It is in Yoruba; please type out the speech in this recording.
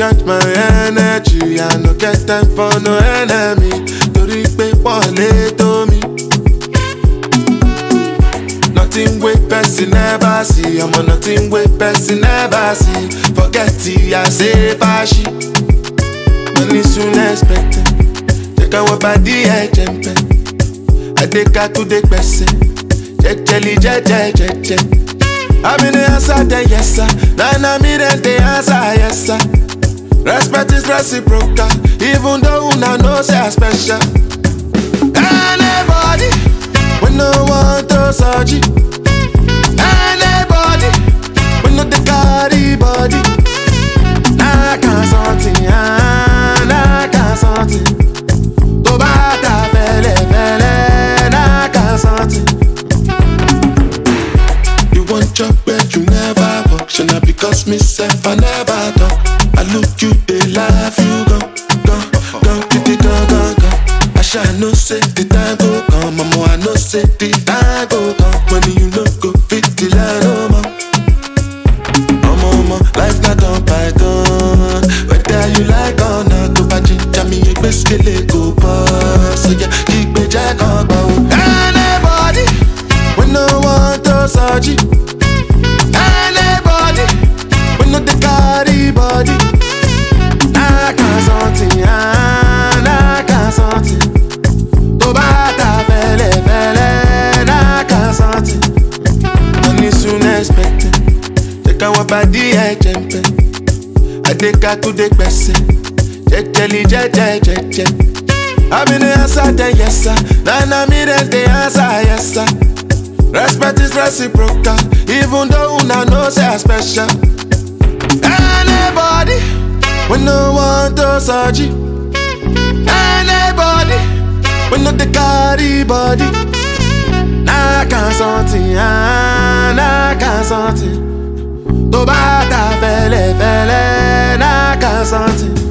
recharge my energy I no get time for no enemy torí pé pọ̀ lé tó mi. Nothing wey person never see ọmọ nothing wey person never see forget ti I say fashi. Money soon expected jẹ́ káwọ́ bàdí ẹ̀jẹ̀ ń bẹ̀ adékatúndé pẹ̀sẹ̀ jẹ́jẹ́lì jẹ́jẹ́ jẹ́jẹ́. I be the answer, then yes sir. Now, now me then the answer, yes sir. Respect is reciprocal, even though una know say I special. Anybody, we no want to search Anybody, we no the carry body. I can't something, I can't something. Tó bá ta fẹ́lẹ́ fẹ́lẹ́, I can't something. You want your but you never work. Should not because myself I never talk. I look you, they laugh you gone, gone, gone, gone, gone, gone. I shall no say the time go come, mama. I know say the time. body ẹ jẹ n bẹ adekatunde gbẹsẹ jẹjẹli jẹjẹ jẹjẹ. Abi the answer then yes sir, na me then the answer yes sir. Respect is reciprocal, even though una know say I special. Anybody we no want to search you. Anybody we no the carry body. Nah, can't something, ah, nah, can't something. toba ta vele fele na qu’à